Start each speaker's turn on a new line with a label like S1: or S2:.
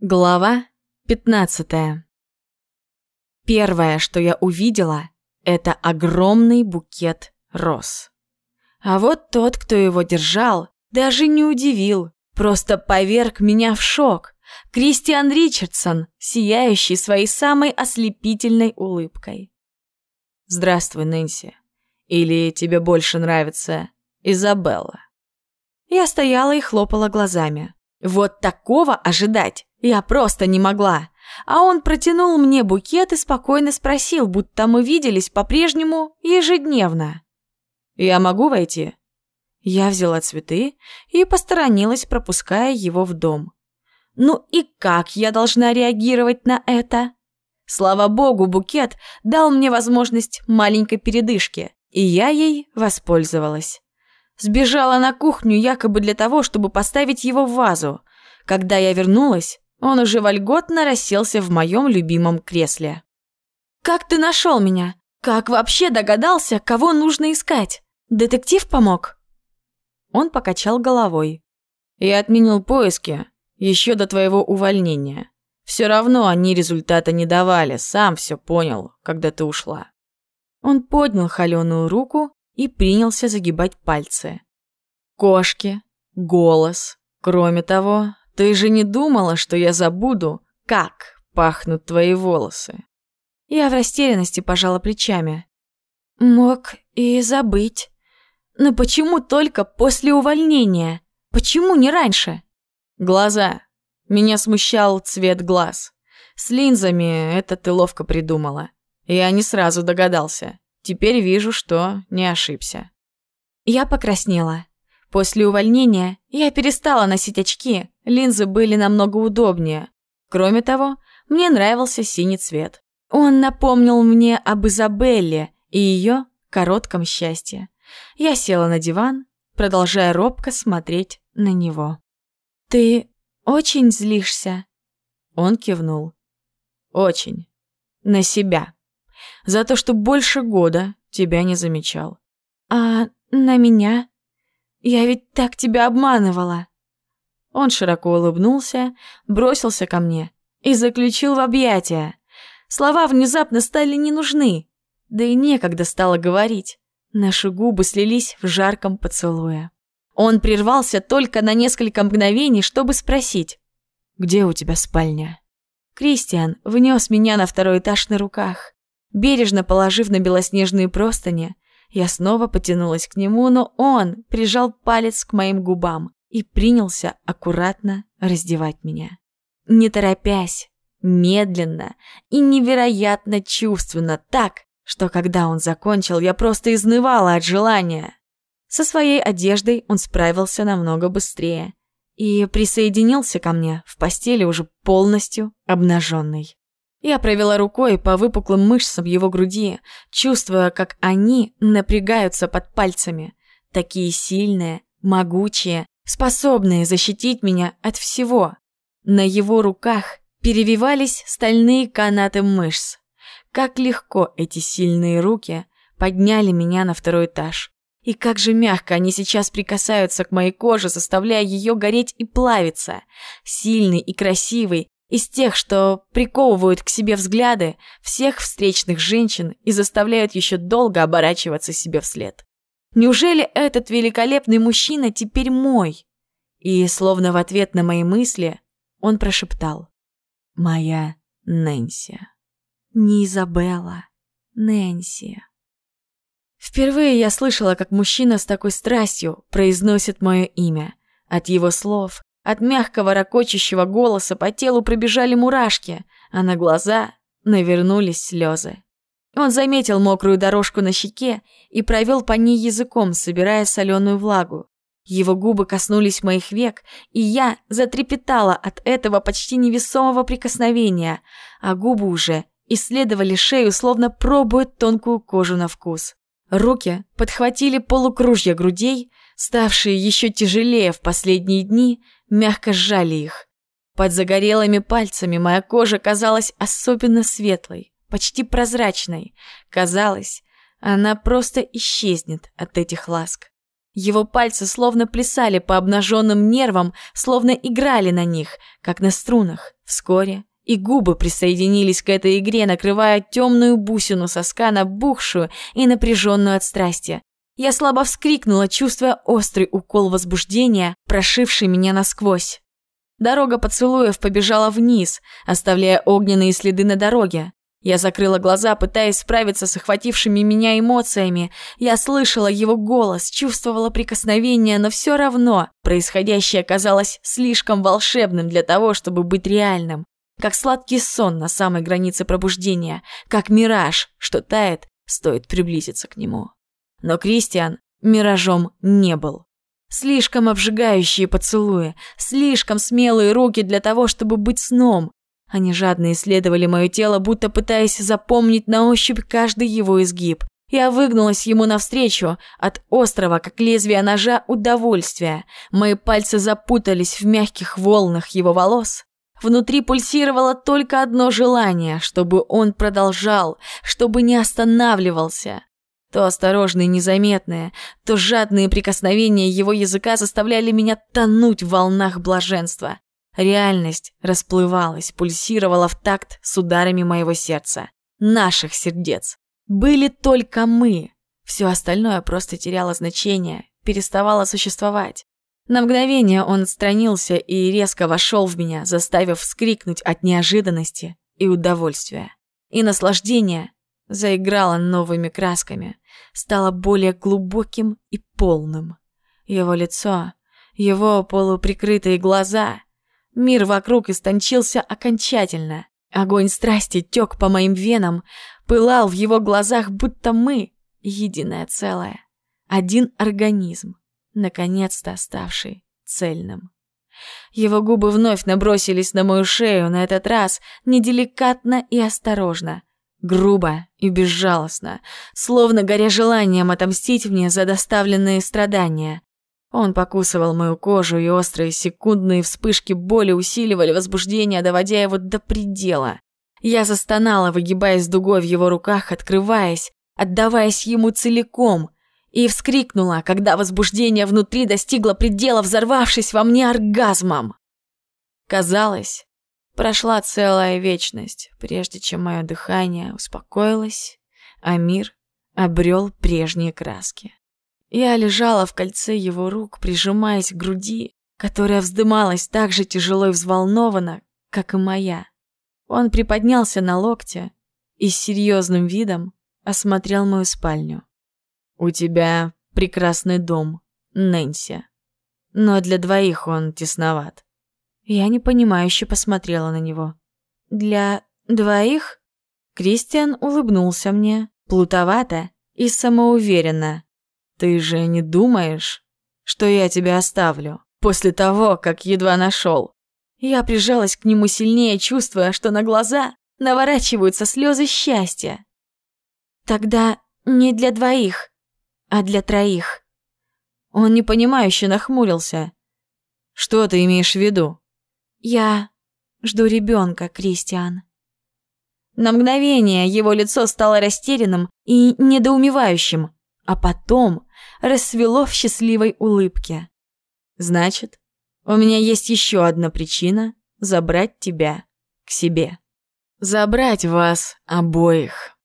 S1: Глава 15 Первое, что я увидела, это огромный букет роз. А вот тот, кто его держал, даже не удивил, просто поверг меня в шок. Кристиан Ричардсон, сияющий своей самой ослепительной улыбкой. «Здравствуй, Нэнси. Или тебе больше нравится Изабелла?» Я стояла и хлопала глазами. Вот такого ожидать я просто не могла. А он протянул мне букет и спокойно спросил, будто мы виделись по-прежнему ежедневно. «Я могу войти?» Я взяла цветы и посторонилась, пропуская его в дом. Ну и как я должна реагировать на это? Слава богу, букет дал мне возможность маленькой передышки, и я ей воспользовалась. Сбежала на кухню якобы для того, чтобы поставить его в вазу. Когда я вернулась, он уже вольготно расселся в моем любимом кресле. «Как ты нашел меня? Как вообще догадался, кого нужно искать? Детектив помог?» Он покачал головой. «Я отменил поиски еще до твоего увольнения. Все равно они результата не давали, сам все понял, когда ты ушла». Он поднял холеную руку и принялся загибать пальцы. «Кошки, голос. Кроме того, ты же не думала, что я забуду, как пахнут твои волосы?» Я в растерянности пожала плечами. «Мог и забыть. Но почему только после увольнения? Почему не раньше?» «Глаза. Меня смущал цвет глаз. С линзами это ты ловко придумала. Я не сразу догадался. Теперь вижу, что не ошибся». Я покраснела. После увольнения я перестала носить очки, линзы были намного удобнее. Кроме того, мне нравился синий цвет. Он напомнил мне об Изабелле и ее коротком счастье. Я села на диван, продолжая робко смотреть на него. «Ты очень злишься?» Он кивнул. «Очень. На себя. За то, что больше года тебя не замечал». «А на меня?» Я ведь так тебя обманывала!» Он широко улыбнулся, бросился ко мне и заключил в объятия. Слова внезапно стали не нужны, да и некогда стало говорить. Наши губы слились в жарком поцелуе. Он прервался только на несколько мгновений, чтобы спросить, «Где у тебя спальня?» Кристиан внес меня на второй этаж на руках, бережно положив на белоснежные простыни, я снова потянулась к нему, но он прижал палец к моим губам и принялся аккуратно раздевать меня. Не торопясь, медленно и невероятно чувственно, так, что когда он закончил, я просто изнывала от желания. Со своей одеждой он справился намного быстрее и присоединился ко мне в постели уже полностью обнаженный. Я провела рукой по выпуклым мышцам его груди, чувствуя, как они напрягаются под пальцами. Такие сильные, могучие, способные защитить меня от всего. На его руках перевивались стальные канаты мышц. Как легко эти сильные руки подняли меня на второй этаж. И как же мягко они сейчас прикасаются к моей коже, заставляя ее гореть и плавиться. Сильный и красивый, из тех, что приковывают к себе взгляды всех встречных женщин и заставляют еще долго оборачиваться себе вслед. Неужели этот великолепный мужчина теперь мой? И, словно в ответ на мои мысли, он прошептал. «Моя Нэнси». Не Изабелла, Нэнси. Впервые я слышала, как мужчина с такой страстью произносит мое имя. От его слов от мягкого ракочущего голоса по телу пробежали мурашки, а на глаза навернулись слезы. Он заметил мокрую дорожку на щеке и провел по ней языком, собирая соленую влагу. Его губы коснулись моих век, и я затрепетала от этого почти невесомого прикосновения, а губы уже исследовали шею, словно пробуют тонкую кожу на вкус. Руки подхватили полукружья грудей, ставшие еще тяжелее в последние дни, мягко сжали их. Под загорелыми пальцами моя кожа казалась особенно светлой, почти прозрачной. Казалось, она просто исчезнет от этих ласк. Его пальцы словно плясали по обнаженным нервам, словно играли на них, как на струнах. Вскоре и губы присоединились к этой игре, накрывая темную бусину соска, набухшую и напряженную от страсти. Я слабо вскрикнула, чувствуя острый укол возбуждения, прошивший меня насквозь. Дорога поцелуев побежала вниз, оставляя огненные следы на дороге. Я закрыла глаза, пытаясь справиться с охватившими меня эмоциями. Я слышала его голос, чувствовала прикосновение, но все равно происходящее казалось слишком волшебным для того, чтобы быть реальным. Как сладкий сон на самой границе пробуждения, как мираж, что тает, стоит приблизиться к нему. Но Кристиан миражом не был. Слишком обжигающие поцелуи, слишком смелые руки для того, чтобы быть сном. Они жадно исследовали мое тело, будто пытаясь запомнить на ощупь каждый его изгиб. Я выгнулась ему навстречу, от острого, как лезвие ножа, удовольствия. Мои пальцы запутались в мягких волнах его волос. Внутри пульсировало только одно желание, чтобы он продолжал, чтобы не останавливался. То осторожные, незаметные, то жадные прикосновения его языка заставляли меня тонуть в волнах блаженства. Реальность расплывалась, пульсировала в такт с ударами моего сердца. Наших сердец. Были только мы. Все остальное просто теряло значение, переставало существовать. На мгновение он отстранился и резко вошел в меня, заставив вскрикнуть от неожиданности и удовольствия. И наслаждение заиграло новыми красками, стало более глубоким и полным. Его лицо, его полуприкрытые глаза, мир вокруг истончился окончательно. Огонь страсти тек по моим венам, пылал в его глазах, будто мы — единое целое, один организм, наконец-то ставший цельным. Его губы вновь набросились на мою шею, на этот раз неделикатно и осторожно, грубо и безжалостно, словно горя желанием отомстить мне за доставленные страдания. Он покусывал мою кожу, и острые секундные вспышки боли усиливали возбуждение, доводя его до предела. Я застонала, выгибаясь дугой в его руках, открываясь, отдаваясь ему целиком, и вскрикнула, когда возбуждение внутри достигло предела, взорвавшись во мне оргазмом. Казалось, Прошла целая вечность, прежде чем мое дыхание успокоилось, а мир обрел прежние краски. Я лежала в кольце его рук, прижимаясь к груди, которая вздымалась так же тяжело и взволнованно, как и моя. Он приподнялся на локте и с серьезным видом осмотрел мою спальню. «У тебя прекрасный дом, Нэнси, но для двоих он тесноват. Я непонимающе посмотрела на него. «Для двоих?» Кристиан улыбнулся мне, плутовато и самоуверенно. «Ты же не думаешь, что я тебя оставлю после того, как едва нашел?» Я прижалась к нему сильнее, чувствуя, что на глаза наворачиваются слезы счастья. «Тогда не для двоих, а для троих». Он непонимающе нахмурился. «Что ты имеешь в виду?» Я жду ребенка, Кристиан. На мгновение его лицо стало растерянным и недоумевающим, а потом расцвело в счастливой улыбке. Значит, у меня есть еще одна причина забрать тебя к себе. Забрать вас обоих.